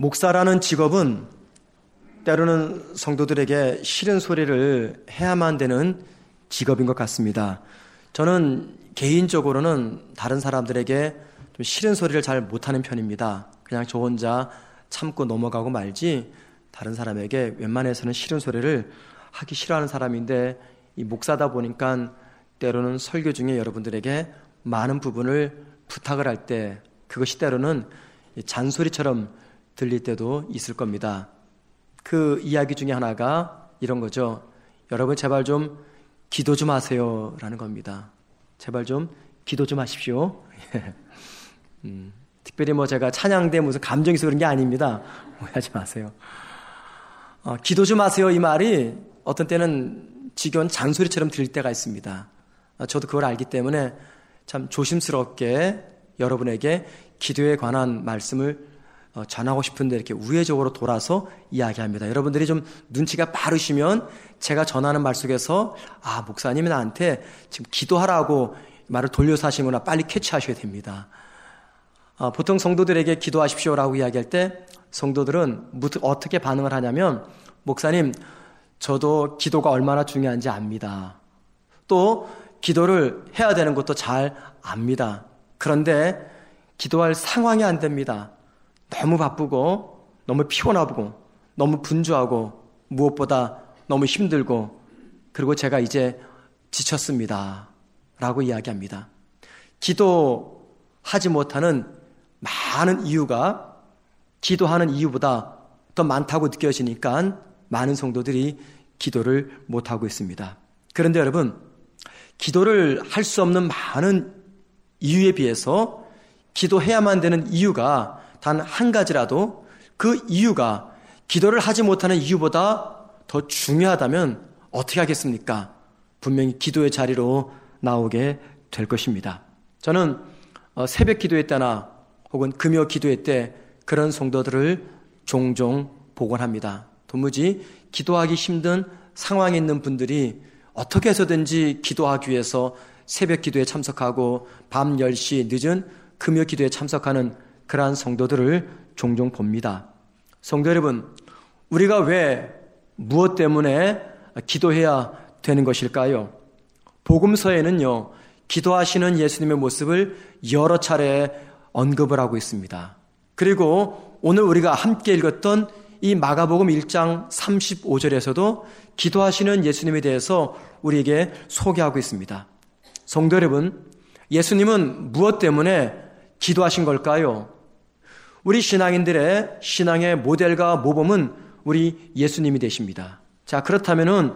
목사라는 직업은 때로는 성도들에게 싫은 소리를 해야만 되는 직업인 것 같습니다. 저는 개인적으로는 다른 사람들에게 좀 싫은 소리를 잘 못하는 편입니다. 그냥 저 혼자 참고 넘어가고 말지 다른 사람에게 웬만해서는 싫은 소리를 하기 싫어하는 사람인데 이 목사다 보니까 때로는 설교 중에 여러분들에게 많은 부분을 부탁을 할 때 그것이 때로는 잔소리처럼 들릴 때도 있을 겁니다. 그 이야기 중에 하나가 이런 거죠. 여러분 제발 좀 기도 좀 하세요. 라는 겁니다. 제발 좀 기도 좀 하십시오. 음, 특별히 뭐 제가 찬양대 무슨 감정이 있어 그런 게 아닙니다. 오해하지 마세요. 어, 기도 좀 하세요. 이 말이 어떤 때는 지겨운 잔소리처럼 들릴 때가 있습니다. 어, 저도 그걸 알기 때문에 참 조심스럽게 여러분에게 기도에 관한 말씀을 어, 전하고 싶은데 이렇게 우회적으로 돌아서 이야기합니다. 여러분들이 좀 눈치가 빠르시면 제가 전하는 말 속에서 아, 목사님이 나한테 지금 기도하라고 말을 돌려서 하시거나 빨리 캐치하셔야 됩니다. 아, 보통 성도들에게 기도하십시오라고 이야기할 때 성도들은 어떻게 반응을 하냐면 목사님 저도 기도가 얼마나 중요한지 압니다. 또 기도를 해야 되는 것도 잘 압니다. 그런데 기도할 상황이 안 됩니다. 너무 바쁘고 너무 피곤하고 너무 분주하고 무엇보다 너무 힘들고 그리고 제가 이제 지쳤습니다. 라고 이야기합니다. 기도하지 못하는 많은 이유가 기도하는 이유보다 더 많다고 느껴지니까 많은 성도들이 기도를 못하고 있습니다. 그런데 여러분, 기도를 할 수 없는 많은 이유에 비해서 기도해야만 되는 이유가 단 한 가지라도 그 이유가 기도를 하지 못하는 이유보다 더 중요하다면 어떻게 하겠습니까? 분명히 기도의 자리로 나오게 될 것입니다. 저는 어, 새벽 기도회 때나 혹은 금요 기도회 때 그런 성도들을 종종 보곤 합니다. 도무지 기도하기 힘든 상황에 있는 분들이 어떻게 해서든지 기도하기 위해서 새벽 기도에 참석하고 밤 10시 늦은 금요 기도에 참석하는 그러한 성도들을 종종 봅니다. 성도 여러분, 우리가 왜 무엇 때문에 기도해야 되는 것일까요? 복음서에는요, 기도하시는 예수님의 모습을 여러 차례 언급을 하고 있습니다. 그리고 오늘 우리가 함께 읽었던 이 마가복음 1장 35절에서도 기도하시는 예수님에 대해서 우리에게 소개하고 있습니다. 성도 여러분, 예수님은 무엇 때문에 기도하신 걸까요? 우리 신앙인들의 신앙의 모델과 모범은 우리 예수님이 되십니다. 자, 그렇다면은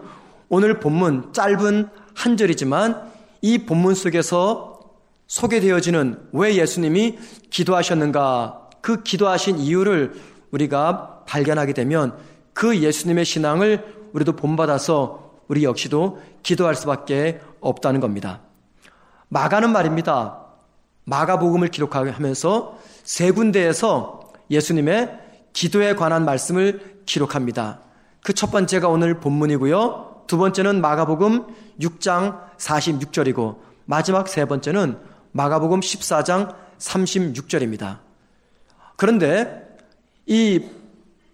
오늘 본문 짧은 한 절이지만 이 본문 속에서 소개되어지는 왜 예수님이 기도하셨는가 그 기도하신 이유를 우리가 발견하게 되면 그 예수님의 신앙을 우리도 본받아서 우리 역시도 기도할 수밖에 없다는 겁니다. 마가는 말입니다. 마가복음을 기록하면서 세 군데에서 예수님의 기도에 관한 말씀을 기록합니다. 그 첫 번째가 오늘 본문이고요. 두 번째는 마가복음 6장 46절이고 마지막 세 번째는 마가복음 14장 36절입니다. 그런데 이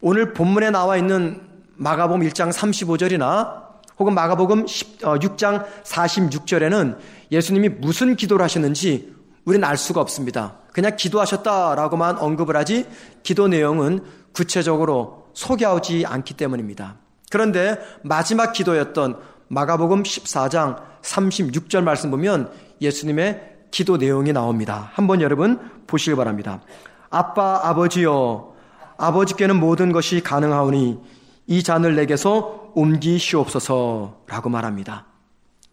오늘 본문에 나와 있는 마가복음 1장 35절이나 혹은 마가복음 6장 어, 46절에는 예수님이 무슨 기도를 하셨는지 우리는 알 수가 없습니다. 그냥 기도하셨다라고만 언급을 하지 기도 내용은 구체적으로 소개하지 않기 때문입니다. 그런데 마지막 기도였던 마가복음 14장 36절 말씀 보면 예수님의 기도 내용이 나옵니다. 한번 여러분 보시기 바랍니다. 아빠 아버지여 아버지께는 모든 것이 가능하오니 이 잔을 내게서 옮기시옵소서라고 말합니다.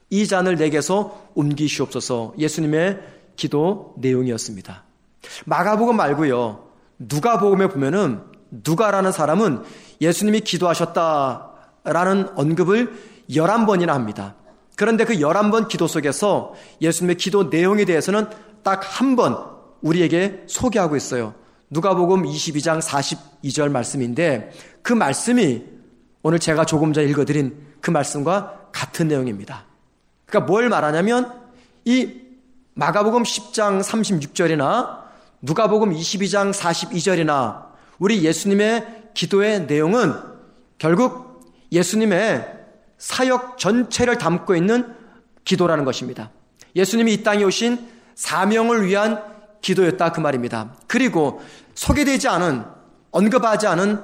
이 잔을 내게서 옮기시옵소서 예수님의 기도 내용이었습니다. 마가복음 말고요. 누가복음에 보면은 누가라는 사람은 예수님이 기도하셨다라는 언급을 11번이나 합니다. 그런데 그 11번 기도 속에서 예수님의 기도 내용에 대해서는 딱 한 번 우리에게 소개하고 있어요. 누가복음 22장 42절 말씀인데 그 말씀이 오늘 제가 조금 전에 읽어드린 그 말씀과 같은 내용입니다. 그러니까 뭘 말하냐면 이 마가복음 10장 36절이나 누가복음 22장 42절이나 우리 예수님의 기도의 내용은 결국 예수님의 사역 전체를 담고 있는 기도라는 것입니다. 예수님이 이 땅에 오신 사명을 위한 기도였다 그 말입니다. 그리고 소개되지 않은 언급하지 않은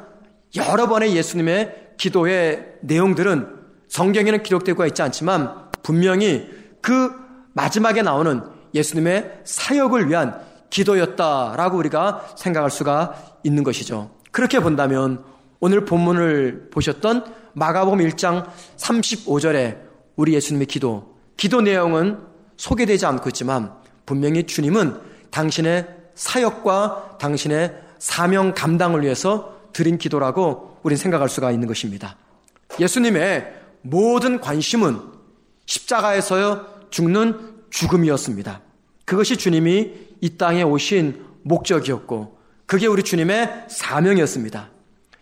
여러 번의 예수님의 기도의 내용들은 성경에는 기록되고 있지 않지만 분명히 그 마지막에 나오는 예수님의 사역을 위한 기도였다라고 우리가 생각할 수가 있는 것이죠. 그렇게 본다면 오늘 본문을 보셨던 마가복음 1장 35절에 우리 예수님의 기도, 기도 내용은 소개되지 않고 있지만 분명히 주님은 당신의 사역과 당신의 사명 감당을 위해서 드린 기도라고 우리는 생각할 수가 있는 것입니다. 예수님의 모든 관심은 십자가에서 죽는 죽음이었습니다. 그것이 주님이 이 땅에 오신 목적이었고 그게 우리 주님의 사명이었습니다.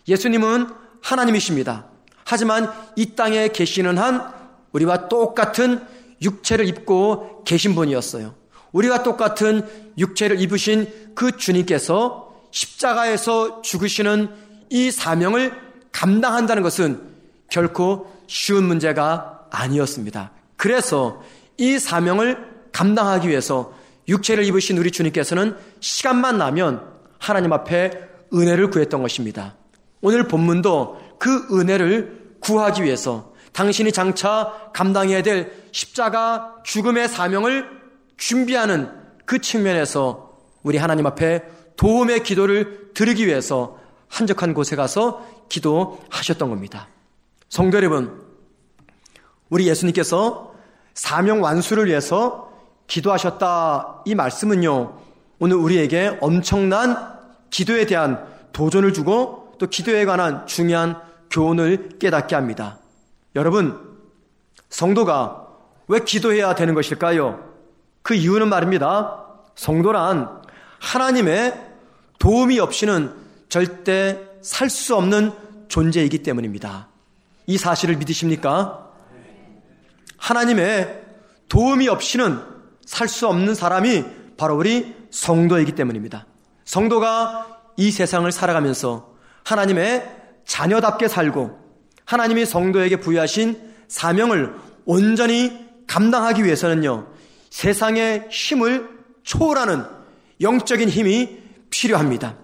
예수님은 하나님이십니다. 하지만 이 땅에 계시는 한 우리와 똑같은 육체를 입고 계신 분이었어요. 우리와 똑같은 육체를 입으신 그 주님께서 십자가에서 죽으시는 이 사명을 감당한다는 것은 결코 쉬운 문제가 아니었습니다. 그래서 이 사명을 감당하기 위해서 육체를 입으신 우리 주님께서는 시간만 나면 하나님 앞에 은혜를 구했던 것입니다. 오늘 본문도 그 은혜를 구하기 위해서 당신이 장차 감당해야 될 십자가 죽음의 사명을 준비하는 그 측면에서 우리 하나님 앞에 도움의 기도를 드리기 위해서 한적한 곳에 가서 기도하셨던 겁니다. 성도 여러분, 우리 예수님께서 사명 완수를 위해서 기도하셨다 이 말씀은요, 오늘 우리에게 엄청난 기도에 대한 도전을 주고 또 기도에 관한 중요한 교훈을 깨닫게 합니다. 여러분, 성도가 왜 기도해야 되는 것일까요? 그 이유는 말입니다. 성도란 하나님의 도움이 없이는 절대 살 수 없는 존재이기 때문입니다. 이 사실을 믿으십니까? 하나님의 도움이 없이는 살 수 없는 사람이 바로 우리 성도이기 때문입니다. 성도가 이 세상을 살아가면서 하나님의 자녀답게 살고 하나님이 성도에게 부여하신 사명을 온전히 감당하기 위해서는요, 세상의 힘을 초월하는 영적인 힘이 필요합니다.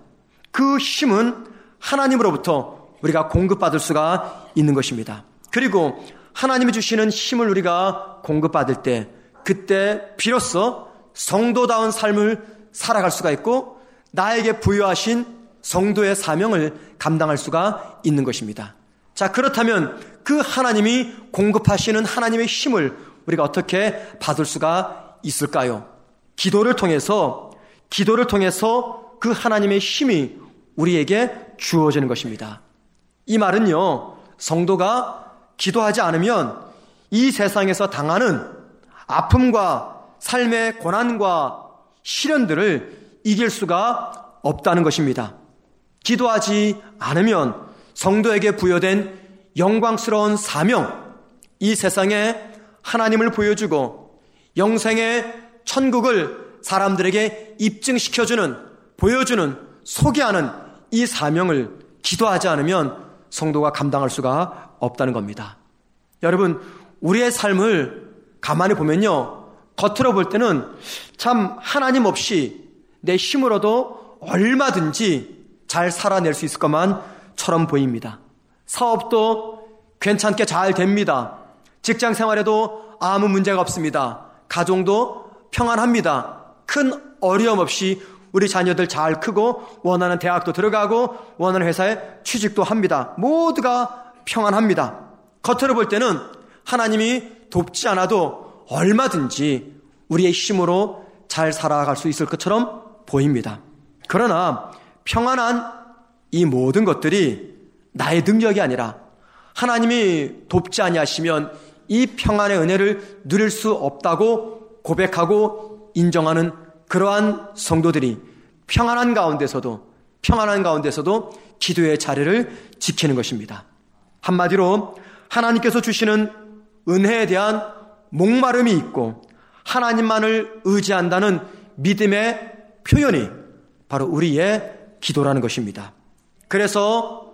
그 힘은 하나님으로부터 우리가 공급받을 수가 있는 것입니다. 그리고 하나님이 주시는 힘을 우리가 공급받을 때 그때 비로소 성도다운 삶을 살아갈 수가 있고 나에게 부여하신 성도의 사명을 감당할 수가 있는 것입니다. 자, 그렇다면 그 하나님이 공급하시는 하나님의 힘을 우리가 어떻게 받을 수가 있을까요? 기도를 통해서, 기도를 통해서 그 하나님의 힘이 우리에게 주어지는 것입니다. 이 말은요, 성도가 기도하지 않으면 이 세상에서 당하는 아픔과 삶의 고난과 시련들을 이길 수가 없다는 것입니다. 기도하지 않으면 성도에게 부여된 영광스러운 사명, 이 세상에 하나님을 보여주고 영생의 천국을 사람들에게 입증시켜주는, 보여주는, 소개하는 이 사명을 기도하지 않으면 성도가 감당할 수가 없다는 겁니다. 여러분, 우리의 삶을 가만히 보면요. 겉으로 볼 때는 참 하나님 없이 내 힘으로도 얼마든지 잘 살아낼 수 있을 것만처럼 보입니다. 사업도 괜찮게 잘 됩니다. 직장 생활에도 아무 문제가 없습니다. 가정도 평안합니다. 큰 어려움 없이 우리 자녀들 잘 크고 원하는 대학도 들어가고 원하는 회사에 취직도 합니다. 모두가 평안합니다. 겉으로 볼 때는 하나님이 돕지 않아도 얼마든지 우리의 힘으로 잘 살아갈 수 있을 것처럼 보입니다. 그러나 평안한 이 모든 것들이 나의 능력이 아니라 하나님이 돕지 아니하시면 이 평안의 은혜를 누릴 수 없다고 고백하고 인정하는 그러한 성도들이 평안한 가운데서도 평안한 가운데서도 기도의 자리를 지키는 것입니다. 한마디로 하나님께서 주시는 은혜에 대한 목마름이 있고 하나님만을 의지한다는 믿음의 표현이 바로 우리의 기도라는 것입니다. 그래서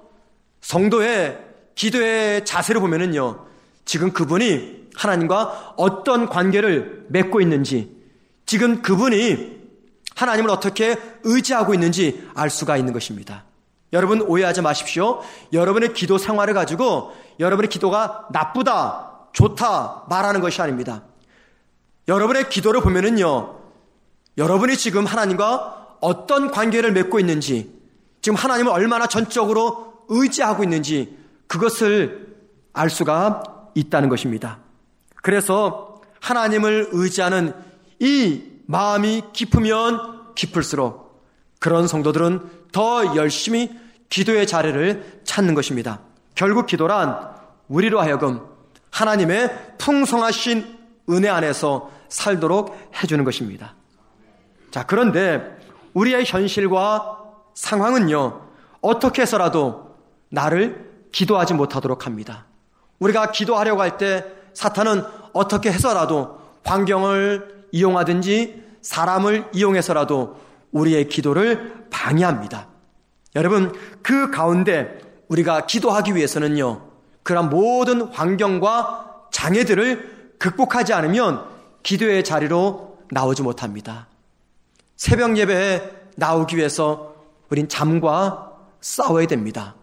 성도의 기도의 자세를 보면은요, 지금 그분이 하나님과 어떤 관계를 맺고 있는지, 지금 그분이 하나님을 어떻게 의지하고 있는지 알 수가 있는 것입니다. 여러분 오해하지 마십시오. 여러분의 기도 생활을 가지고 여러분의 기도가 나쁘다, 좋다 말하는 것이 아닙니다. 여러분의 기도를 보면은요, 여러분이 지금 하나님과 어떤 관계를 맺고 있는지, 지금 하나님을 얼마나 전적으로 의지하고 있는지 그것을 알 수가 있다는 것입니다. 그래서 하나님을 의지하는 이 마음이 깊으면 깊을수록 그런 성도들은 더 열심히 기도의 자리를 찾는 것입니다. 결국 기도란 우리로 하여금 하나님의 풍성하신 은혜 안에서 살도록 해주는 것입니다. 자, 그런데 우리의 현실과 상황은요, 어떻게 해서라도 나를 기도하지 못하도록 합니다. 우리가 기도하려고 할 때 사탄은 어떻게 해서라도 환경을 이용하든지 사람을 이용해서라도 우리의 기도를 방해합니다. 여러분, 그 가운데 우리가 기도하기 위해서는요, 그런 모든 환경과 장애들을 극복하지 않으면 기도의 자리로 나오지 못합니다. 새벽 예배에 나오기 위해서 우린 잠과 싸워야 됩니다.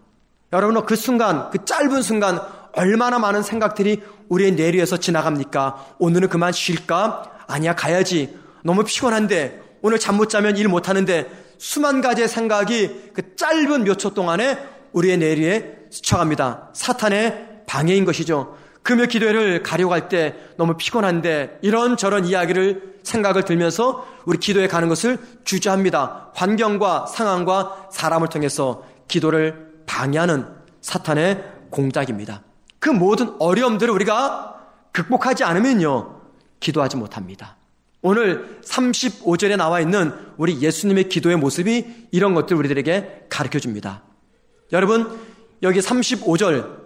여러분, 그 순간, 그 짧은 순간, 얼마나 많은 생각들이 우리의 내리에서 지나갑니까? 오늘은 그만 쉴까? 아니야, 가야지. 너무 피곤한데, 오늘 잠 못 자면 일 못 하는데, 수만 가지의 생각이 그 짧은 몇 초 동안에 우리의 내리에 스쳐갑니다. 사탄의 방해인 것이죠. 금요 기도회를 가려고 할 때 너무 피곤한데 이런저런 이야기를 생각을 들면서 우리 기도에 가는 것을 주저합니다. 환경과 상황과 사람을 통해서 기도를 방해하는 사탄의 공작입니다. 그 모든 어려움들을 우리가 극복하지 않으면요, 기도하지 못합니다. 오늘 35절에 나와 있는 우리 예수님의 기도의 모습이 이런 것들 우리들에게 가르쳐 줍니다. 여러분, 여기 35절,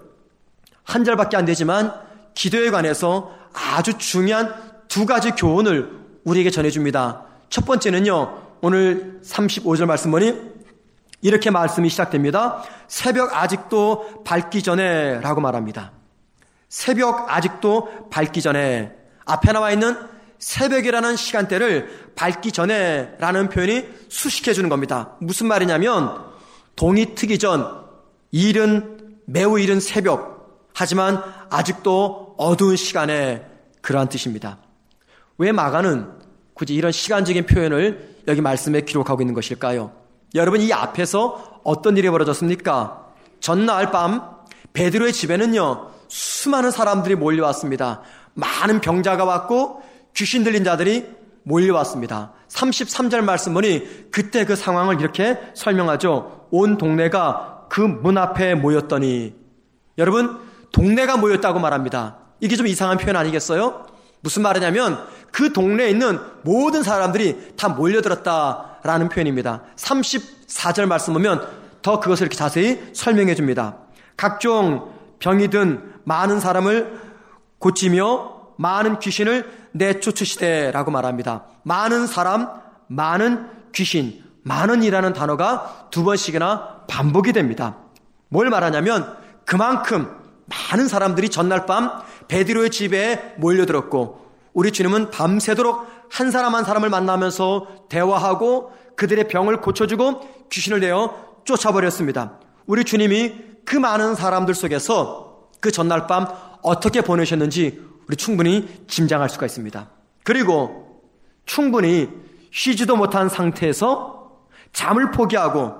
한 절밖에 안 되지만 기도에 관해서 아주 중요한 두 가지 교훈을 우리에게 전해줍니다. 첫 번째는요, 오늘 35절 말씀 보니 이렇게 말씀이 시작됩니다. 새벽 아직도 밝기 전에 라고 말합니다. 새벽 아직도 밝기 전에 앞에 나와 있는 새벽이라는 시간대를 밝기 전에 라는 표현이 수식해 주는 겁니다. 무슨 말이냐면 동이 트기 전 일은 매우 이른 새벽 하지만 아직도 어두운 시간에 그러한 뜻입니다. 왜 마가는 굳이 이런 시간적인 표현을 여기 말씀에 기록하고 있는 것일까요? 여러분 이 앞에서 어떤 일이 벌어졌습니까? 전날 밤 베드로의 집에는요 수많은 사람들이 몰려왔습니다. 많은 병자가 왔고 귀신 들린 자들이 몰려왔습니다. 33절 말씀 보니 그때 그 상황을 이렇게 설명하죠. 온 동네가 그 문 앞에 모였더니 여러분 동네가 모였다고 말합니다. 이게 좀 이상한 표현 아니겠어요? 무슨 말이냐면 그 동네에 있는 모든 사람들이 다 몰려들었다라는 표현입니다. 34절 말씀 보면 더 그것을 이렇게 자세히 설명해 줍니다. 각종 병이 든 많은 사람을 고치며 많은 귀신을 내쫓으시되라고 말합니다. 많은 사람, 많은 귀신, 많은이라는 단어가 두 번씩이나 반복이 됩니다. 뭘 말하냐면 그만큼 많은 사람들이 전날 밤 베드로의 집에 몰려들었고 우리 주님은 밤새도록 한 사람 한 사람을 만나면서 대화하고 그들의 병을 고쳐주고 귀신을 내어 쫓아버렸습니다. 우리 주님이 그 많은 사람들 속에서 그 전날 밤 어떻게 보내셨는지 우리 충분히 짐작할 수가 있습니다. 그리고 충분히 쉬지도 못한 상태에서 잠을 포기하고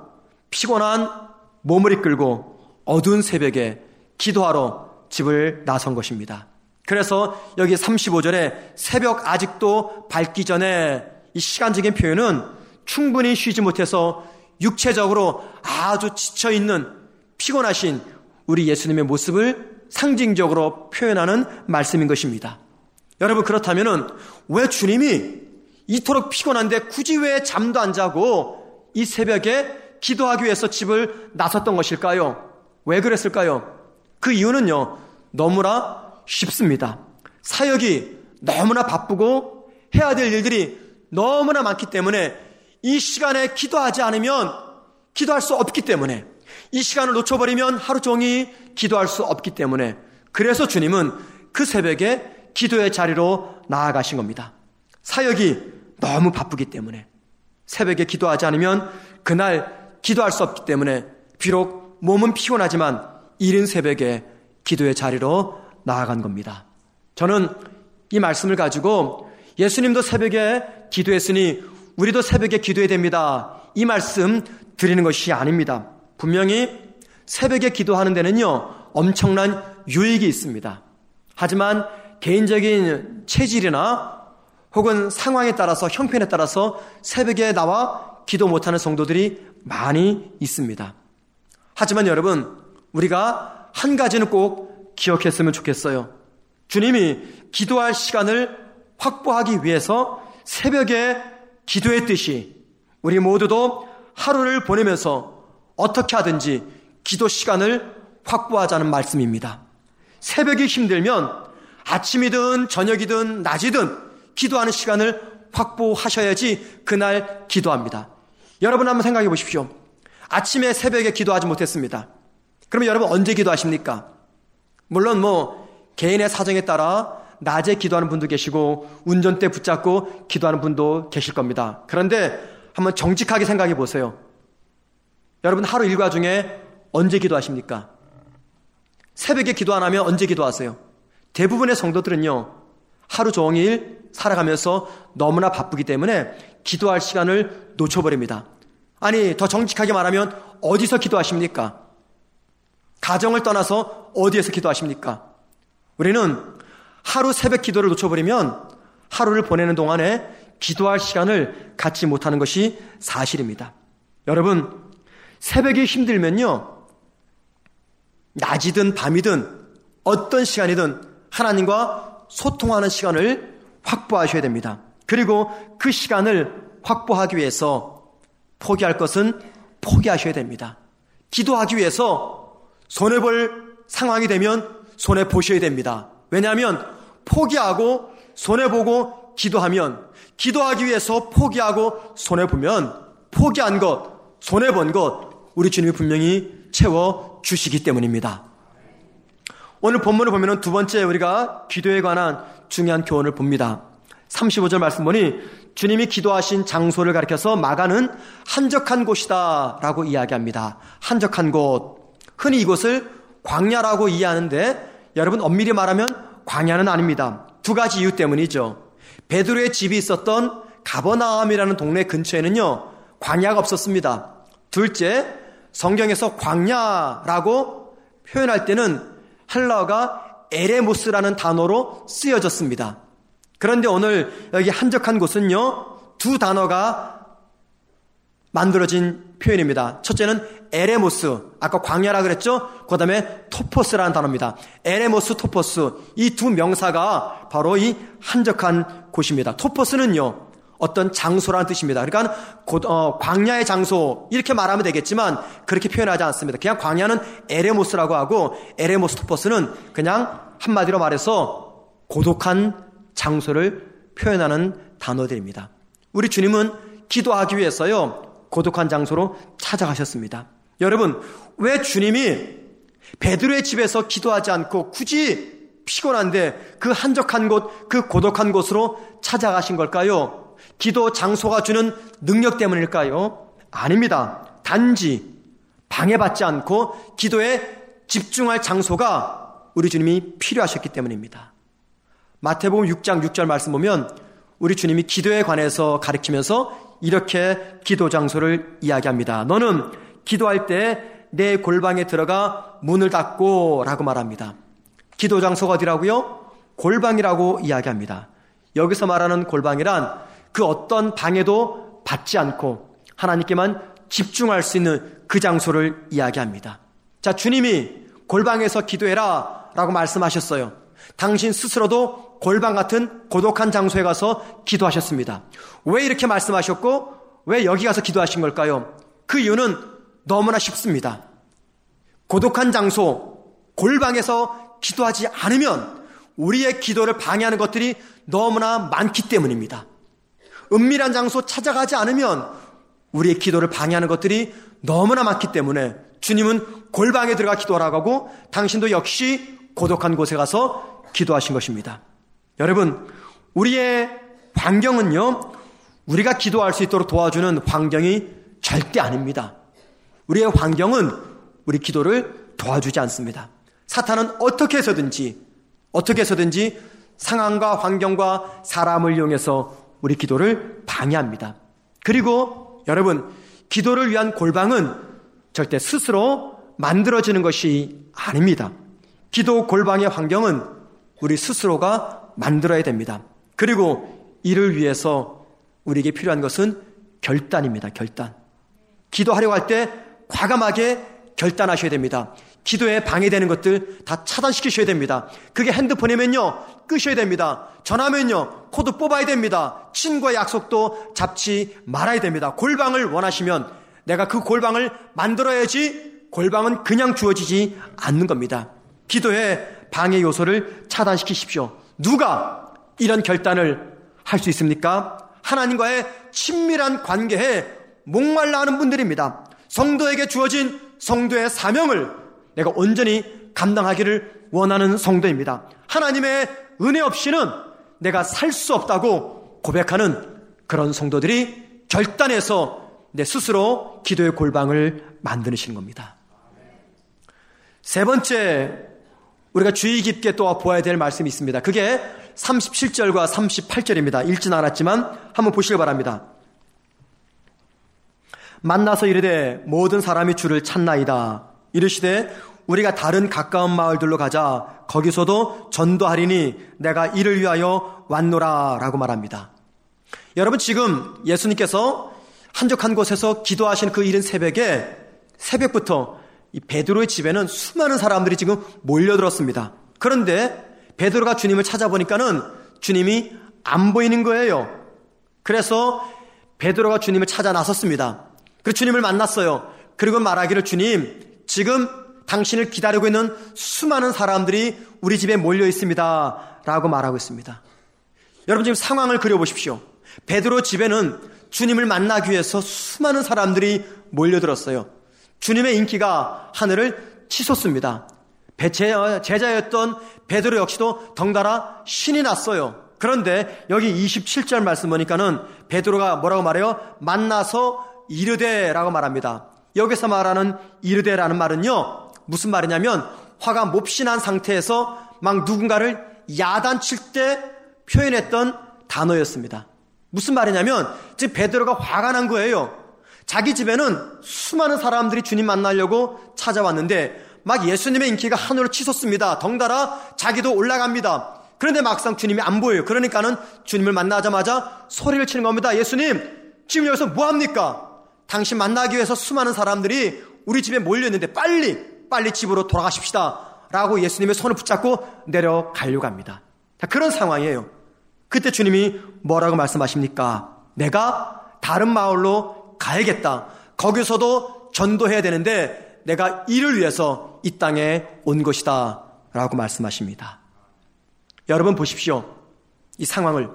피곤한 몸을 이끌고 어두운 새벽에 기도하러 집을 나선 것입니다. 그래서 여기 35절에 새벽 아직도 밝기 전에 이 시간적인 표현은 충분히 쉬지 못해서 육체적으로 아주 지쳐있는 피곤하신 우리 예수님의 모습을 상징적으로 표현하는 말씀인 것입니다. 여러분 그렇다면은 왜 주님이 이토록 피곤한데 굳이 왜 잠도 안 자고 이 새벽에 기도하기 위해서 집을 나섰던 것일까요? 왜 그랬을까요? 그 이유는요, 너무나 쉽습니다. 사역이 너무나 바쁘고 해야 될 일들이 너무나 많기 때문에 이 시간에 기도하지 않으면 기도할 수 없기 때문에 이 시간을 놓쳐버리면 하루 종일 기도할 수 없기 때문에 그래서 주님은 그 새벽에 기도의 자리로 나아가신 겁니다. 사역이 너무 바쁘기 때문에 새벽에 기도하지 않으면 그날 기도할 수 없기 때문에 비록 몸은 피곤하지만 이른 새벽에 기도의 자리로 나아간 겁니다. 저는 이 말씀을 가지고 예수님도 새벽에 기도했으니 우리도 새벽에 기도해야 됩니다. 이 말씀 드리는 것이 아닙니다. 분명히 새벽에 기도하는 데는요, 엄청난 유익이 있습니다. 하지만 개인적인 체질이나 혹은 상황에 따라서 형편에 따라서 새벽에 나와 기도 못하는 성도들이 많이 있습니다. 하지만 여러분, 우리가 한 가지는 꼭 기억했으면 좋겠어요. 주님이 기도할 시간을 확보하기 위해서 새벽에 기도했듯이 우리 모두도 하루를 보내면서 어떻게 하든지 기도 시간을 확보하자는 말씀입니다. 새벽이 힘들면 아침이든 저녁이든 낮이든 기도하는 시간을 확보하셔야지 그날 기도합니다. 여러분 한번 생각해 보십시오. 아침에 새벽에 기도하지 못했습니다. 그러면 여러분 언제 기도하십니까? 물론 뭐 개인의 사정에 따라 낮에 기도하는 분도 계시고 운전대 붙잡고 기도하는 분도 계실 겁니다. 그런데 한번 정직하게 생각해 보세요. 여러분 하루 일과 중에 언제 기도하십니까? 새벽에 기도 안 하면 언제 기도하세요? 대부분의 성도들은요, 하루 종일 살아가면서 너무나 바쁘기 때문에 기도할 시간을 놓쳐버립니다. 아니, 더 정직하게 말하면 어디서 기도하십니까? 가정을 떠나서 어디에서 기도하십니까? 우리는 하루 새벽 기도를 놓쳐버리면 하루를 보내는 동안에 기도할 시간을 갖지 못하는 것이 사실입니다. 여러분, 새벽이 힘들면요, 낮이든 밤이든 어떤 시간이든 하나님과 소통하는 시간을 확보하셔야 됩니다. 그리고 그 시간을 확보하기 위해서 포기할 것은 포기하셔야 됩니다. 기도하기 위해서 손해볼 상황이 되면 손해보셔야 됩니다. 왜냐하면 포기하고 손해보고 기도하면 기도하기 위해서 포기하고 손해보면 포기한 것, 손해본 것, 우리 주님이 분명히 채워 주시기 때문입니다. 오늘 본문을 보면 두 번째 우리가 기도에 관한 중요한 교훈을 봅니다. 35절 말씀 보니 주님이 기도하신 장소를 가리켜서 마가는 한적한 곳이다 라고 이야기합니다. 한적한 곳. 흔히 이곳을 광야라고 이해하는데 여러분 엄밀히 말하면 광야는 아닙니다. 두 가지 이유 때문이죠. 베드로의 집이 있었던 가버나움이라는 동네 근처에는요. 광야가 없었습니다. 둘째, 성경에서 광야라고 표현할 때는 헬라어가 에레모스라는 단어로 쓰여졌습니다. 그런데 오늘 여기 한적한 곳은요, 두 단어가 만들어진 표현입니다. 첫째는 ἔρημος, 아까 광야라 그랬죠? 그 다음에 τόπος라는 단어입니다. ἔρημος, τόπος. 이 두 명사가 바로 이 한적한 곳입니다. τόπος는요, 어떤 장소라는 뜻입니다. 그러니까 어, 광야의 장소 이렇게 말하면 되겠지만 그렇게 표현하지 않습니다. 그냥 광야는 ἔρημος라고 하고 ἔρημος τόπος는 그냥 한마디로 말해서 고독한 장소를 표현하는 단어들입니다. 우리 주님은 기도하기 위해서요 고독한 장소로 찾아가셨습니다. 여러분 왜 주님이 베드로의 집에서 기도하지 않고 굳이 피곤한데 그 한적한 곳, 그 고독한 곳으로 찾아가신 걸까요? 기도 장소가 주는 능력 때문일까요? 아닙니다. 단지 방해받지 않고 기도에 집중할 장소가 우리 주님이 필요하셨기 때문입니다. 마태복음 6장 6절 말씀 보면 우리 주님이 기도에 관해서 가르치면서 이렇게 기도 장소를 이야기합니다. 너는 기도할 때 내 골방에 들어가 문을 닫고 라고 말합니다. 기도 장소가 어디라고요? 골방이라고 이야기합니다. 여기서 말하는 골방이란 그 어떤 방해도 받지 않고 하나님께만 집중할 수 있는 그 장소를 이야기합니다. 자, 주님이 골방에서 기도해라 라고 말씀하셨어요. 당신 스스로도 골방 같은 고독한 장소에 가서 기도하셨습니다. 왜 이렇게 말씀하셨고, 왜 여기 가서 기도하신 걸까요? 그 이유는 너무나 쉽습니다. 고독한 장소, 골방에서 기도하지 않으면 우리의 기도를 방해하는 것들이 너무나 많기 때문입니다. 은밀한 장소 찾아가지 않으면 우리의 기도를 방해하는 것들이 너무나 많기 때문에 주님은 골방에 들어가 기도하라고 하고 당신도 역시 고독한 곳에 가서 기도하신 것입니다. 여러분, 우리의 환경은요, 우리가 기도할 수 있도록 도와주는 환경이 절대 아닙니다. 우리의 환경은 우리 기도를 도와주지 않습니다. 사탄은 어떻게 해서든지, 어떻게 해서든지 상황과 환경과 사람을 이용해서 우리 기도를 방해합니다. 그리고 여러분, 기도를 위한 골방은 절대 스스로 만들어지는 것이 아닙니다. 기도 골방의 환경은 우리 스스로가 만들어야 됩니다. 그리고 이를 위해서 우리에게 필요한 것은 결단입니다. 결단. 기도하려고 할 때 과감하게 결단하셔야 됩니다. 기도에 방해되는 것들 다 차단시키셔야 됩니다. 그게 핸드폰이면요, 끄셔야 됩니다. 전화면요, 코드 뽑아야 됩니다. 친구의 약속도 잡지 말아야 됩니다. 골방을 원하시면 내가 그 골방을 만들어야지 골방은 그냥 주어지지 않는 겁니다. 기도에 방해 요소를 차단시키십시오. 누가 이런 결단을 할 수 있습니까? 하나님과의 친밀한 관계에 목말라 하는 분들입니다. 성도에게 주어진 성도의 사명을 내가 온전히 감당하기를 원하는 성도입니다. 하나님의 은혜 없이는 내가 살 수 없다고 고백하는 그런 성도들이 결단해서 내 스스로 기도의 골방을 만드시는 겁니다. 세 번째, 우리가 주의 깊게 또 보아야 될 말씀이 있습니다. 그게 37절과 38절입니다. 읽진 않았지만 한번 보시길 바랍니다. 만나서 이르되 모든 사람이 주를 찾나이다. 이르시되 우리가 다른 가까운 마을들로 가자. 거기서도 전도하리니 내가 이를 위하여 왔노라. 라고 말합니다. 여러분 지금 예수님께서 한적한 곳에서 기도하신 그 이른 새벽에 새벽부터 이 베드로의 집에는 수많은 사람들이 지금 몰려들었습니다. 그런데 베드로가 주님을 찾아보니까는 주님이 안 보이는 거예요. 그래서 베드로가 주님을 찾아 나섰습니다. 그리고 주님을 만났어요. 그리고 말하기를 주님, 지금 당신을 기다리고 있는 수많은 사람들이 우리 집에 몰려 있습니다. 라고 말하고 있습니다. 여러분 지금 상황을 그려보십시오. 베드로 집에는 주님을 만나기 위해서 수많은 사람들이 몰려들었어요. 주님의 인기가 하늘을 치솟습니다. 제자였던 베드로 역시도 덩달아 신이 났어요. 그런데 여기 27절 말씀 보니까는 베드로가 뭐라고 말해요? 만나서 이르되라고 말합니다. 여기서 말하는 이르되라는 말은요. 무슨 말이냐면 화가 몹신한 상태에서 막 누군가를 야단칠 때 표현했던 단어였습니다. 무슨 말이냐면 지금 베드로가 화가 난 거예요. 자기 집에는 수많은 사람들이 주님 만나려고 찾아왔는데 막 예수님의 인기가 하늘로 치솟습니다. 덩달아 자기도 올라갑니다. 그런데 막상 주님이 안 보여요. 그러니까는 주님을 만나자마자 소리를 치는 겁니다. 예수님, 지금 여기서 뭐 합니까? 당신 만나기 위해서 수많은 사람들이 우리 집에 몰려있는데 빨리, 빨리 집으로 돌아가십시다. 라고 예수님의 손을 붙잡고 내려가려고 합니다. 그런 상황이에요. 그때 주님이 뭐라고 말씀하십니까? 내가 다른 마을로 가야겠다. 거기서도 전도해야 되는데 내가 이를 위해서 이 땅에 온 것이다. 라고 말씀하십니다. 여러분 보십시오. 이 상황을.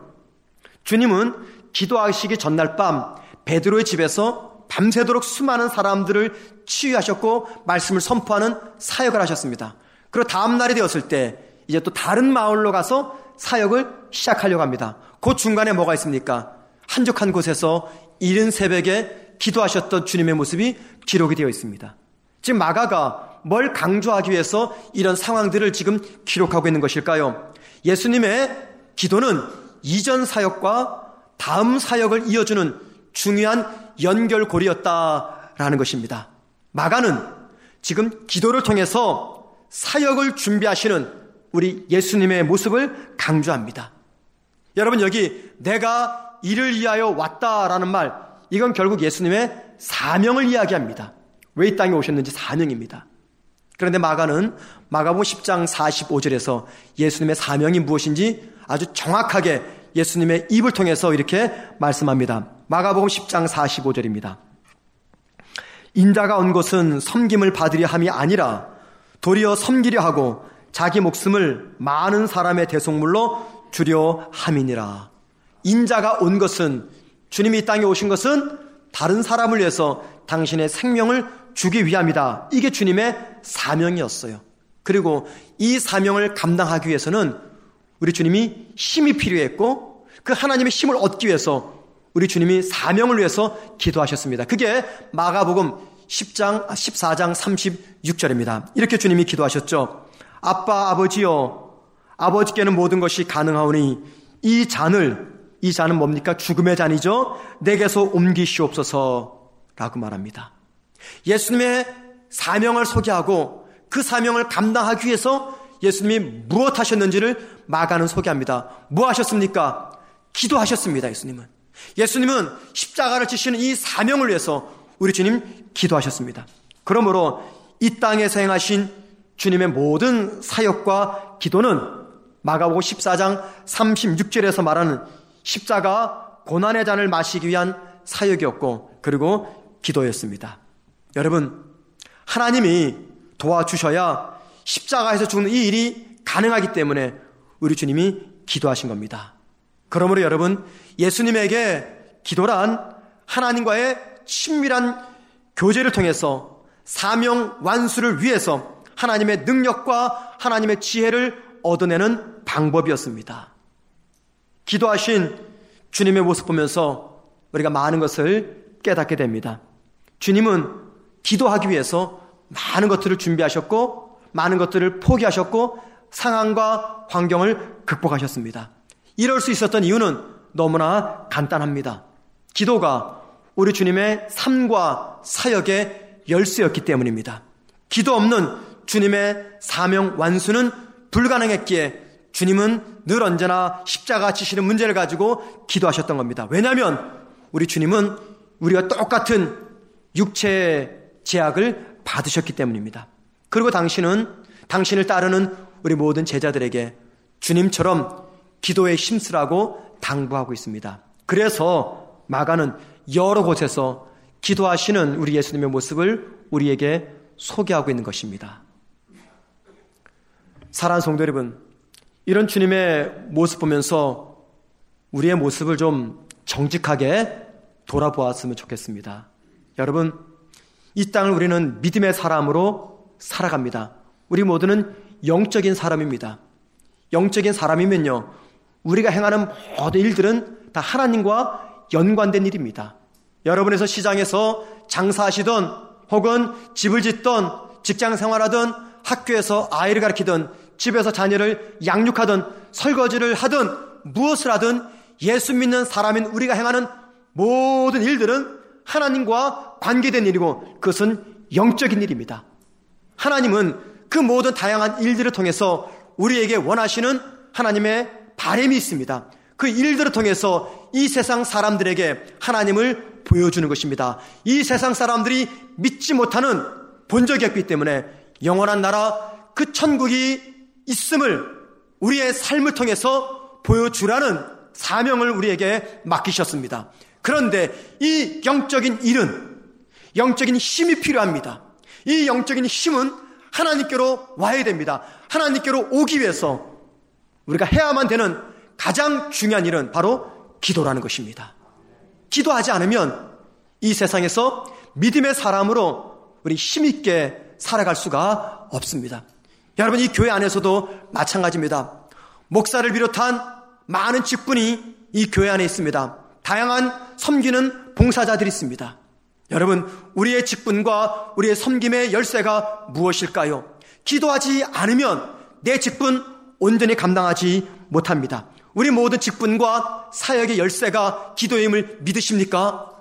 주님은 기도하시기 전날 밤 베드로의 집에서 밤새도록 수많은 사람들을 치유하셨고 말씀을 선포하는 사역을 하셨습니다. 그리고 다음 날이 되었을 때 이제 또 다른 마을로 가서 사역을 시작하려고 합니다. 그 중간에 뭐가 있습니까? 한적한 곳에서 이른 새벽에 기도하셨던 주님의 모습이 기록이 되어 있습니다. 지금 마가가 뭘 강조하기 위해서 이런 상황들을 지금 기록하고 있는 것일까요? 예수님의 기도는 이전 사역과 다음 사역을 이어주는 중요한 연결고리였다라는 것입니다. 마가는 지금 기도를 통해서 사역을 준비하시는 우리 예수님의 모습을 강조합니다. 여러분 여기 내가 이를 위하여 왔다라는 말 이건 결국 예수님의 사명을 이야기합니다. 왜 이 땅에 오셨는지 사명입니다. 그런데 마가는 마가복 10장 45절에서 예수님의 사명이 무엇인지 아주 정확하게 예수님의 입을 통해서 이렇게 말씀합니다. 마가복음 10장 45절입니다. 인자가 온 것은 섬김을 받으려 함이 아니라 도리어 섬기려 하고 자기 목숨을 많은 사람의 대속물로 주려 함이니라. 인자가 온 것은 주님이 이 땅에 오신 것은 다른 사람을 위해서 당신의 생명을 주기 위함이다. 이게 주님의 사명이었어요. 그리고 이 사명을 감당하기 위해서는 우리 주님이 힘이 필요했고 그 하나님의 힘을 얻기 위해서 우리 주님이 사명을 위해서 기도하셨습니다. 그게 마가복음 10장 14장 36절입니다. 이렇게 주님이 기도하셨죠. 아빠 아버지여 아버지께는 모든 것이 가능하오니 이 잔을 이 잔은 뭡니까? 죽음의 잔이죠. 내게서 옮기시옵소서라고 말합니다. 예수님의 사명을 소개하고 그 사명을 감당하기 위해서 예수님이 무엇 하셨는지를 마가는 소개합니다. 뭐 하셨습니까? 기도하셨습니다. 예수님은. 예수님은 십자가를 지시는 이 사명을 위해서 우리 주님 기도하셨습니다. 그러므로 이 땅에서 행하신 주님의 모든 사역과 기도는 마가복음 14장 36절에서 말하는 십자가 고난의 잔을 마시기 위한 사역이었고 그리고 기도였습니다. 여러분 하나님이 도와주셔야 십자가에서 죽는 이 일이 가능하기 때문에 우리 주님이 기도하신 겁니다. 그러므로 여러분 예수님에게 기도란 하나님과의 친밀한 교제를 통해서 사명 완수를 위해서 하나님의 능력과 하나님의 지혜를 얻어내는 방법이었습니다. 기도하신 주님의 모습 보면서 우리가 많은 것을 깨닫게 됩니다. 주님은 기도하기 위해서 많은 것들을 준비하셨고, 많은 것들을 포기하셨고, 상황과 환경을 극복하셨습니다. 이럴 수 있었던 이유는 너무나 간단합니다. 기도가 우리 주님의 삶과 사역의 열쇠였기 때문입니다. 기도 없는 주님의 사명 완수는 불가능했기에 주님은 늘 언제나 십자가 지시는 문제를 가지고 기도하셨던 겁니다. 왜냐하면 우리 주님은 우리가 똑같은 육체의 제약을 받으셨기 때문입니다. 그리고 당신은 당신을 따르는 우리 모든 제자들에게 주님처럼 기도에 힘쓰라고 당부하고 있습니다. 그래서 마가는 여러 곳에서 기도하시는 우리 예수님의 모습을 우리에게 소개하고 있는 것입니다. 사랑하는 성도 여러분, 이런 주님의 모습 보면서 우리의 모습을 좀 정직하게 돌아보았으면 좋겠습니다. 여러분, 이 땅을 우리는 믿음의 사람으로 살아갑니다. 우리 모두는 영적인 사람입니다. 영적인 사람이면요, 우리가 행하는 모든 일들은 다 하나님과 연관된 일입니다. 여러분에서 시장에서 장사하시던 혹은 집을 짓던 직장 생활하던 학교에서 아이를 가르치던 집에서 자녀를 양육하든 설거지를 하든 무엇을 하든 예수 믿는 사람인 우리가 행하는 모든 일들은 하나님과 관계된 일이고 그것은 영적인 일입니다. 하나님은 그 모든 다양한 일들을 통해서 우리에게 원하시는 하나님의 바램이 있습니다. 그 일들을 통해서 이 세상 사람들에게 하나님을 보여주는 것입니다. 이 세상 사람들이 믿지 못하는 본 적이 없기 때문에 영원한 나라 그 천국이 있음을 우리의 삶을 통해서 보여주라는 사명을 우리에게 맡기셨습니다. 그런데 이 영적인 일은 영적인 힘이 필요합니다. 이 영적인 힘은 하나님께로 와야 됩니다. 하나님께로 오기 위해서 우리가 해야만 되는 가장 중요한 일은 바로 기도라는 것입니다. 기도하지 않으면 이 세상에서 믿음의 사람으로 우리 힘있게 살아갈 수가 없습니다. 여러분, 이 교회 안에서도 마찬가지입니다. 목사를 비롯한 많은 직분이 이 교회 안에 있습니다. 다양한 섬기는 봉사자들이 있습니다. 여러분, 우리의 직분과 우리의 섬김의 열쇠가 무엇일까요? 기도하지 않으면 내 직분 온전히 감당하지 못합니다. 우리 모든 직분과 사역의 열쇠가 기도임을 믿으십니까?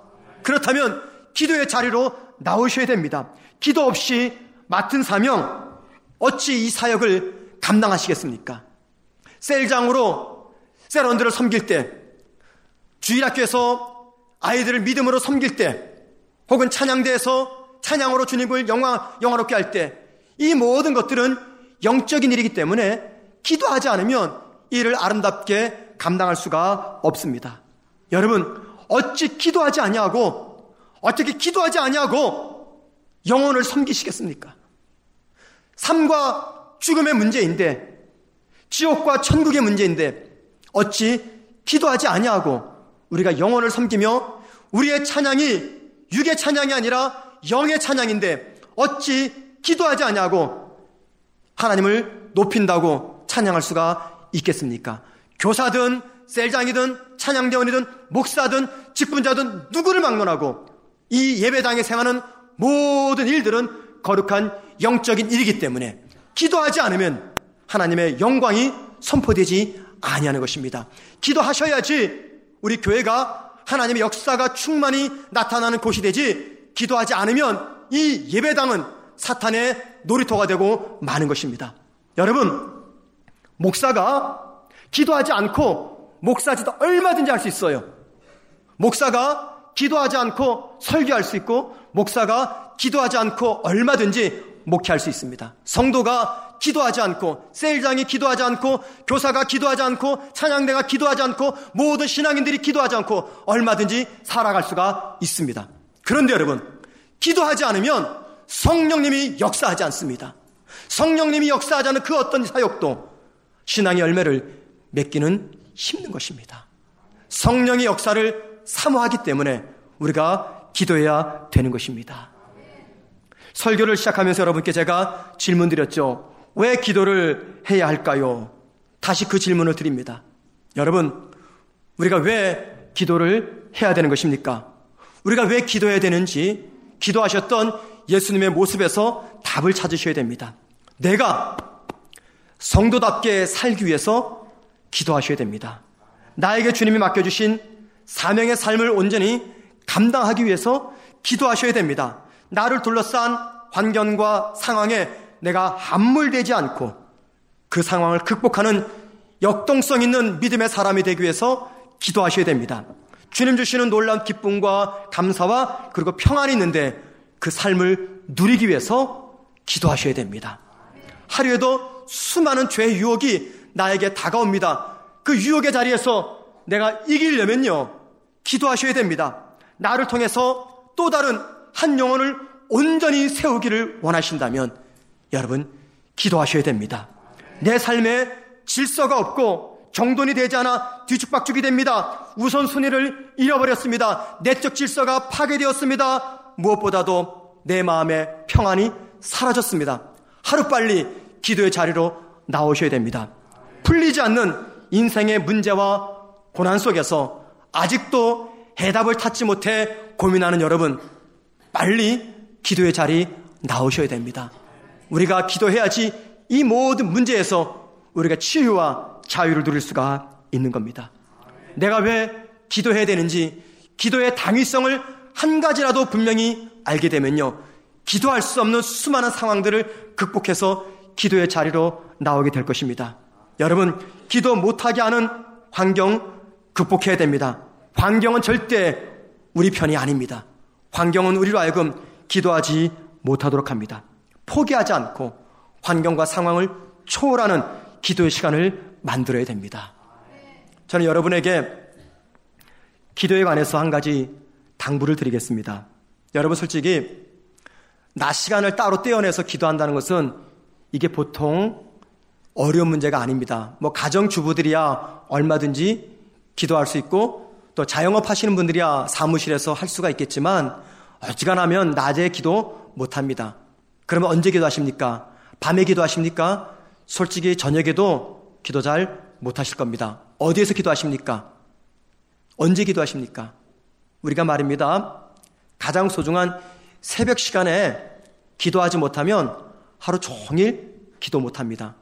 그렇다면 기도의 자리로 나오셔야 됩니다. 기도 없이 맡은 사명, 어찌 이 사역을 감당하시겠습니까? 셀장으로 셀원들을 섬길 때, 주일학교에서 아이들을 믿음으로 섬길 때, 혹은 찬양대에서 찬양으로 주님을 영화, 영화롭게 할 때, 이 모든 것들은 영적인 일이기 때문에 기도하지 않으면 이를 아름답게 감당할 수가 없습니다. 여러분, 어찌 기도하지 아니하고, 어떻게 기도하지 아니하고 영혼을 섬기시겠습니까? 삶과 죽음의 문제인데 지옥과 천국의 문제인데 어찌 기도하지 아니하고 우리가 영혼을 섬기며 우리의 찬양이 육의 찬양이 아니라 영의 찬양인데 어찌 기도하지 않냐고 하나님을 높인다고 찬양할 수가 있겠습니까? 교사든 셀장이든 찬양대원이든 목사든 직분자든 누구를 막론하고 이 예배당에 생하는 모든 일들은 거룩한 영적인 일이기 때문에 기도하지 않으면 하나님의 영광이 선포되지 아니하는 것입니다. 기도하셔야지 우리 교회가 하나님의 역사가 충만히 나타나는 곳이 되지 기도하지 않으면 이 예배당은 사탄의 놀이터가 되고 마는 것입니다. 여러분, 목사가 기도하지 않고 목사지도 얼마든지 할 수 있어요. 목사가 기도하지 않고 설교할 수 있고 목사가 기도하지 않고 얼마든지 목회할 수 있습니다. 성도가 기도하지 않고 셀장이 기도하지 않고 교사가 기도하지 않고 찬양대가 기도하지 않고 모든 신앙인들이 기도하지 않고 얼마든지 살아갈 수가 있습니다. 그런데 여러분 기도하지 않으면 성령님이 역사하지 않습니다. 성령님이 역사하지 않은 그 어떤 사역도 신앙의 열매를 맺기는 힘든 것입니다. 성령의 역사를 사모하기 때문에 우리가 기도해야 되는 것입니다. 설교를 시작하면서 여러분께 제가 질문 드렸죠. 왜 기도를 해야 할까요? 다시 그 질문을 드립니다. 여러분, 우리가 왜 기도를 해야 되는 것입니까? 우리가 왜 기도해야 되는지 기도하셨던 예수님의 모습에서 답을 찾으셔야 됩니다. 내가 성도답게 살기 위해서 기도하셔야 됩니다. 나에게 주님이 맡겨주신 사명의 삶을 온전히 감당하기 위해서 기도하셔야 됩니다. 나를 둘러싼 환경과 상황에 내가 함몰되지 않고 그 상황을 극복하는 역동성 있는 믿음의 사람이 되기 위해서 기도하셔야 됩니다. 주님 주시는 놀라운 기쁨과 감사와 그리고 평안이 있는데 그 삶을 누리기 위해서 기도하셔야 됩니다. 하루에도 수많은 죄의 유혹이 나에게 다가옵니다. 그 유혹의 자리에서 내가 이기려면요. 기도하셔야 됩니다. 나를 통해서 또 다른 한 영혼을 온전히 세우기를 원하신다면 여러분 기도하셔야 됩니다. 내 삶에 질서가 없고 정돈이 되지 않아 뒤죽박죽이 됩니다. 우선순위를 잃어버렸습니다. 내적 질서가 파괴되었습니다. 무엇보다도 내 마음의 평안이 사라졌습니다. 하루빨리 기도의 자리로 나오셔야 됩니다. 풀리지 않는 인생의 문제와 고난 속에서 아직도 해답을 찾지 못해 고민하는 여러분, 빨리 기도의 자리 나오셔야 됩니다. 우리가 기도해야지 이 모든 문제에서 우리가 치유와 자유를 누릴 수가 있는 겁니다. 내가 왜 기도해야 되는지 기도의 당위성을 한 가지라도 분명히 알게 되면요. 기도할 수 없는 수많은 상황들을 극복해서 기도의 자리로 나오게 될 것입니다. 여러분, 기도 못하게 하는 환경 극복해야 됩니다. 환경은 절대 우리 편이 아닙니다. 환경은 우리로 하여금 기도하지 못하도록 합니다. 포기하지 않고 환경과 상황을 초월하는 기도의 시간을 만들어야 됩니다. 저는 여러분에게 기도에 관해서 한 가지 당부를 드리겠습니다. 여러분 솔직히 낮 시간을 따로 떼어내서 기도한다는 것은 이게 보통 어려운 문제가 아닙니다. 뭐 가정주부들이야 얼마든지 기도할 수 있고 또 자영업 하시는 분들이야 사무실에서 할 수가 있겠지만 어지간하면 낮에 기도 못 합니다. 그러면 언제 기도하십니까? 밤에 기도하십니까? 솔직히 저녁에도 기도 잘 못 하실 겁니다. 어디에서 기도하십니까? 언제 기도하십니까? 우리가 말입니다. 가장 소중한 새벽 시간에 기도하지 못하면 하루 종일 기도 못합니다.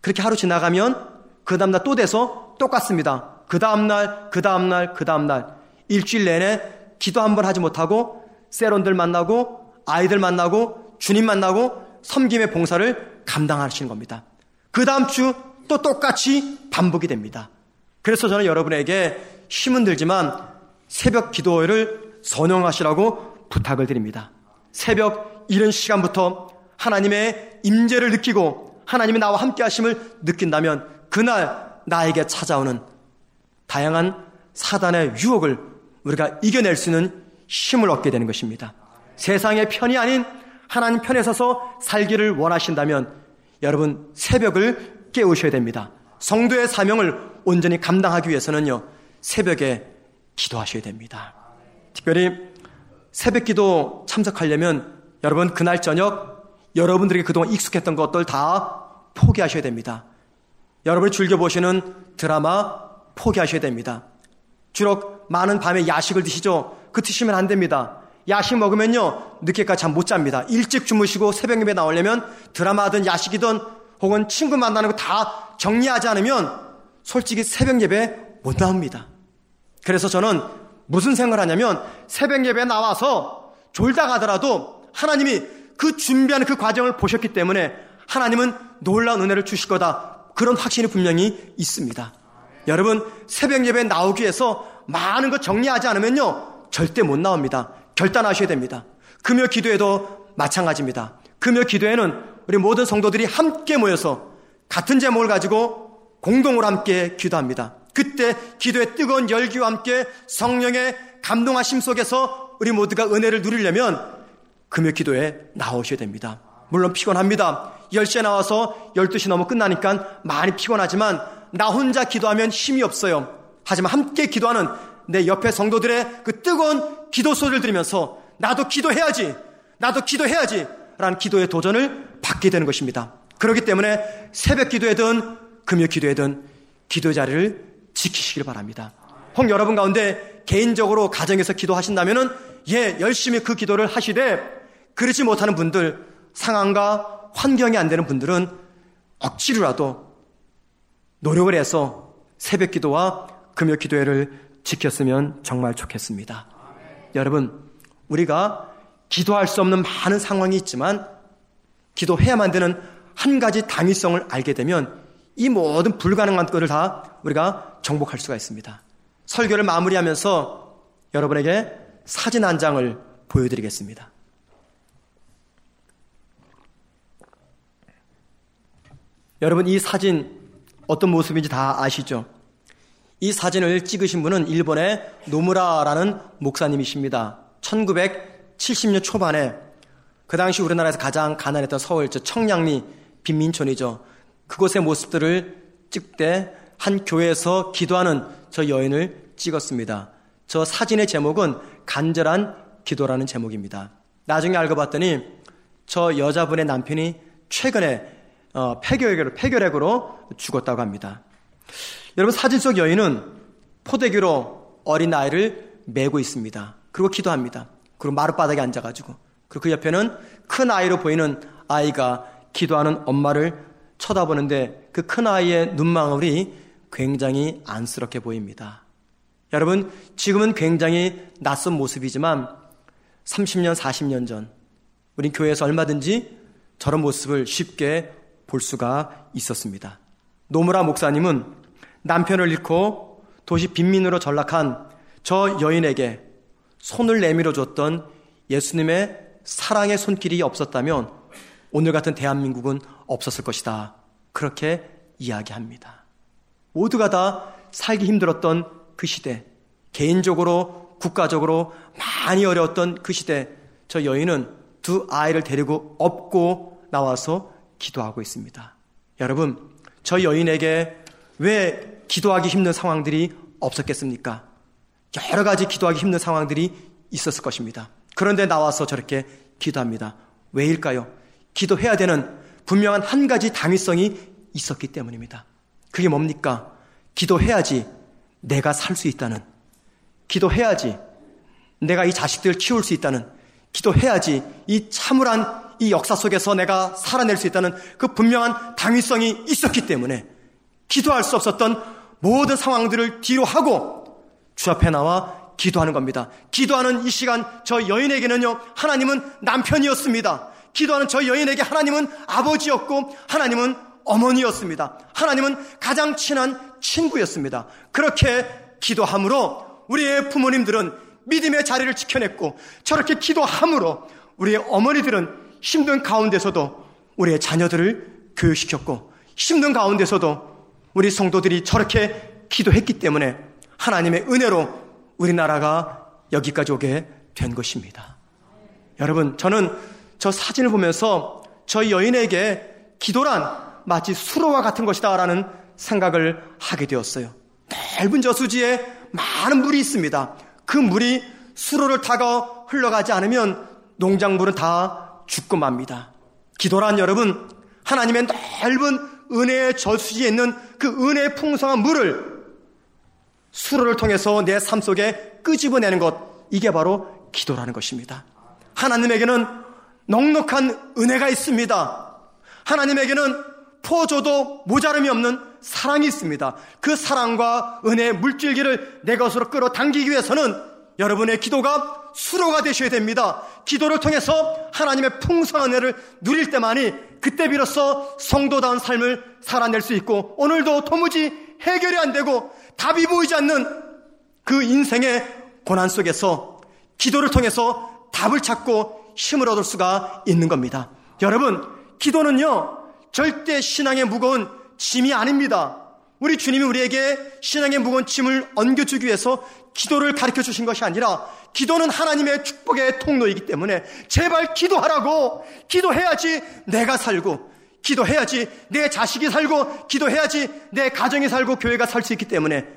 그렇게 하루 지나가면 그 다음날 또 돼서 똑같습니다. 그 다음날, 그 다음날, 그 다음날 일주일 내내 기도 한 번 하지 못하고 세론들 만나고 아이들 만나고 주님 만나고 섬김의 봉사를 감당하시는 겁니다. 그 다음 주 또 똑같이 반복이 됩니다. 그래서 저는 여러분에게 힘은 들지만 새벽 기도를 선영하시라고 부탁을 드립니다. 새벽 이른 시간부터 하나님의 임재를 느끼고 하나님이 나와 함께 하심을 느낀다면 그날 나에게 찾아오는 다양한 사단의 유혹을 우리가 이겨낼 수 있는 힘을 얻게 되는 것입니다. 세상의 편이 아닌 하나님 편에 서서 살기를 원하신다면 여러분 새벽을 깨우셔야 됩니다. 성도의 사명을 온전히 감당하기 위해서는요 새벽에 기도하셔야 됩니다. 특별히 새벽 기도 참석하려면 여러분 그날 저녁 여러분들에게 그동안 익숙했던 것들 다 포기하셔야 됩니다. 여러분이 즐겨보시는 드라마 포기하셔야 됩니다. 주로 많은 밤에 야식을 드시죠? 그 드시면 안 됩니다. 야식 먹으면요, 늦게까지 잠 못 잡니다. 일찍 주무시고 새벽 예배 나오려면 드라마든 야식이든 혹은 친구 만나는 거 다 정리하지 않으면 솔직히 새벽 예배 못 나옵니다. 그래서 저는 무슨 생각을 하냐면 새벽 예배 나와서 졸다 가더라도 하나님이 그 준비하는 그 과정을 보셨기 때문에 하나님은 놀라운 은혜를 주실 거다. 그런 확신이 분명히 있습니다. 여러분, 새벽 예배 나오기 위해서 많은 거 정리하지 않으면요, 절대 못 나옵니다. 결단하셔야 됩니다. 금요 기도에도 마찬가지입니다. 금요 기도에는 우리 모든 성도들이 함께 모여서 같은 제목을 가지고 공동으로 함께 기도합니다. 그때 기도의 뜨거운 열기와 함께 성령의 감동하심 속에서 우리 모두가 은혜를 누리려면 금요 기도에 나오셔야 됩니다. 물론 피곤합니다. 10시에 나와서 12시 넘어 끝나니까 많이 피곤하지만 나 혼자 기도하면 힘이 없어요. 하지만 함께 기도하는 내 옆에 성도들의 그 뜨거운 기도 소리를 들으면서 나도 기도해야지. 나도 기도해야지. 라는 기도의 도전을 받게 되는 것입니다. 그렇기 때문에 새벽 기도에든 금요 기도에든 기도 자리를 지키시길 바랍니다. 혹 여러분 가운데 개인적으로 가정에서 기도하신다면은 예, 열심히 그 기도를 하시되 그러지 못하는 분들, 상황과 환경이 안 되는 분들은 억지로라도 노력을 해서 새벽 기도와 금요 기도회를 지켰으면 정말 좋겠습니다. 여러분, 우리가 기도할 수 없는 많은 상황이 있지만 기도해야만 되는 한 가지 당위성을 알게 되면 이 모든 불가능한 것을 다 우리가 정복할 수가 있습니다. 설교를 마무리하면서 여러분에게 사진 한 장을 보여드리겠습니다. 여러분 이 사진 어떤 모습인지 다 아시죠? 이 사진을 찍으신 분은 일본의 노무라라는 목사님이십니다. 1970년 초반에 그 당시 우리나라에서 가장 가난했던 서울 저 청량리 빈민촌이죠. 그곳의 모습들을 찍되 한 교회에서 기도하는 저 여인을 찍었습니다. 저 사진의 제목은 간절한 기도라는 제목입니다. 나중에 알고 봤더니 저 여자분의 남편이 최근에 어, 폐결핵으로, 폐결핵으로 죽었다고 합니다. 여러분 사진 속 여인은 포대기로 어린 아이를 메고 있습니다. 그리고 기도합니다. 그리고 마룻바닥에 앉아가지고 그리고 그 옆에는 큰 아이로 보이는 아이가 기도하는 엄마를 쳐다보는데 그 큰 아이의 눈망울이 굉장히 안쓰럽게 보입니다. 여러분, 지금은 굉장히 낯선 모습이지만 30년, 40년 전, 우리 교회에서 얼마든지 저런 모습을 쉽게 볼 수가 있었습니다. 노무라 목사님은 남편을 잃고 도시 빈민으로 전락한 저 여인에게 손을 내밀어 줬던 예수님의 사랑의 손길이 없었다면 오늘 같은 대한민국은 없었을 것이다. 그렇게 이야기합니다. 모두가 다 살기 힘들었던 그 시대, 개인적으로, 국가적으로 많이 어려웠던 그 시대, 저 여인은 두 아이를 데리고 업고 나와서 기도하고 있습니다. 여러분, 저 여인에게 왜 기도하기 힘든 상황들이 없었겠습니까? 여러 가지 기도하기 힘든 상황들이 있었을 것입니다. 그런데 나와서 저렇게 기도합니다. 왜일까요? 기도해야 되는 분명한 한 가지 당위성이 있었기 때문입니다. 그게 뭡니까? 기도해야지 내가 살 수 있다는. 기도해야지 내가 이 자식들을 키울 수 있다는. 기도해야지 이 참을한 이 역사 속에서 내가 살아낼 수 있다는 그 분명한 당위성이 있었기 때문에 기도할 수 없었던 모든 상황들을 뒤로 하고 주 앞에 나와 기도하는 겁니다. 기도하는 이 시간 저 여인에게는요, 하나님은 남편이었습니다. 기도하는 저 여인에게 하나님은 아버지였고, 하나님은 어머니였습니다. 하나님은 가장 친한 친구였습니다. 그렇게 기도함으로 우리의 부모님들은 믿음의 자리를 지켜냈고, 저렇게 기도함으로 우리의 어머니들은 힘든 가운데서도 우리의 자녀들을 교육시켰고 힘든 가운데서도 우리 성도들이 저렇게 기도했기 때문에 하나님의 은혜로 우리나라가 여기까지 오게 된 것입니다. 여러분, 저는 저 사진을 보면서 저 여인에게 기도란 마치 수로와 같은 것이다라는 생각을 하게 되었어요. 넓은 저수지에 많은 물이 있습니다. 그 물이 수로를 타고 흘러가지 않으면 농작물은 다 죽고 맙니다. 기도란 여러분, 하나님의 넓은 은혜의 저수지에 있는 그 은혜의 풍성한 물을 수로를 통해서 내 삶 속에 끄집어내는 것, 이게 바로 기도라는 것입니다. 하나님에게는 넉넉한 은혜가 있습니다. 하나님에게는 포줘도 모자름이 없는 사랑이 있습니다. 그 사랑과 은혜의 물줄기를 내 것으로 끌어당기기 위해서는 여러분의 기도가 수로가 되셔야 됩니다. 기도를 통해서 하나님의 풍성한 은혜를 누릴 때만이 그때 비로소 성도다운 삶을 살아낼 수 있고 오늘도 도무지 해결이 안 되고 답이 보이지 않는 그 인생의 고난 속에서 기도를 통해서 답을 찾고 힘을 얻을 수가 있는 겁니다. 여러분, 기도는요, 절대 신앙의 무거운 짐이 아닙니다. 우리 주님이 우리에게 신앙의 무거운 짐을 얹겨주기 위해서 기도를 가르쳐 주신 것이 아니라 기도는 하나님의 축복의 통로이기 때문에 제발 기도하라고 기도해야지 내가 살고 기도해야지 내 자식이 살고 기도해야지 내 가정이 살고 교회가 살 수 있기 때문에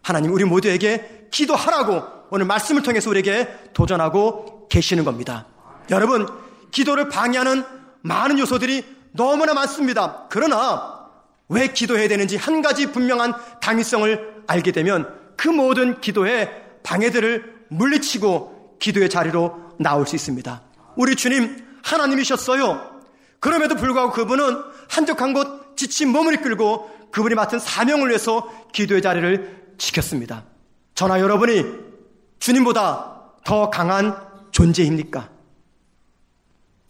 하나님 우리 모두에게 기도하라고 오늘 말씀을 통해서 우리에게 도전하고 계시는 겁니다. 여러분 기도를 방해하는 많은 요소들이 너무나 많습니다. 그러나 왜 기도해야 되는지 한 가지 분명한 당위성을 알게 되면 그 모든 기도의 방해들을 물리치고 기도의 자리로 나올 수 있습니다. 우리 주님 하나님이셨어요. 그럼에도 불구하고 그분은 한적한 곳 지친 몸을 이끌고 그분이 맡은 사명을 위해서 기도의 자리를 지켰습니다. 저나 여러분이 주님보다 더 강한 존재입니까?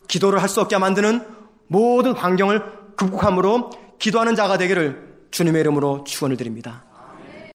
기도를 할 수 없게 만드는 모든 환경을 극복함으로 기도하는 자가 되기를 주님의 이름으로 축원을 드립니다.